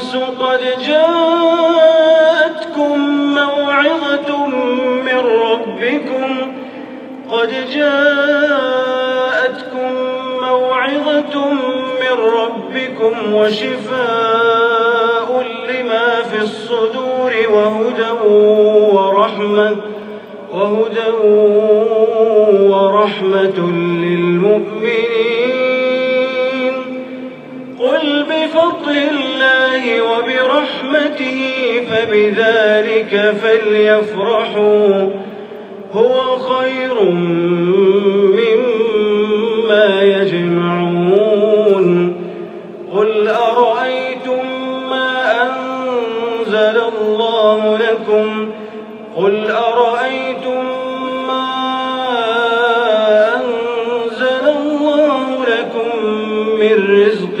الناس قد جاءتكم موعظة من ربكم. قد جاءتكم موعظة من ربكم وشفاء لما في الصدور وهدى ورحمة وهدى ورحمة للمؤمنين. قل بفضل الله وبرحمته فبذلك فليفرحوا. هو خير مما يجمعون. قل أرأيتم ما أنزل الله لكم؟ قل أرأيتم ما أنزل الله لكم من رزق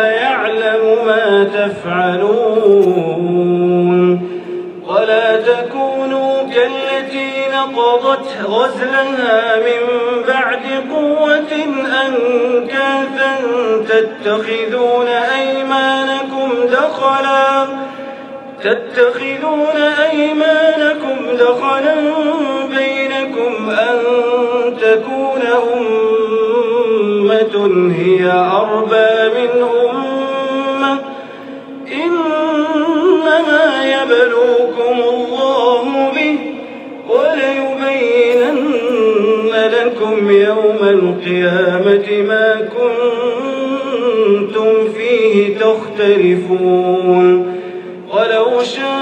يعلم ما تفعلون. ولا تكونوا كالتي نقضت غزلها من بعد قوة أنكاثا تتخذون أيمانكم دخلا تتخذون أيمانكم دخلا بينكم أن تكون أمة هي أربى من أمة إنما يبلوكم الله به وليبينن لكم يوم القيامة ما كنتم فيه تختلفون ولو شاء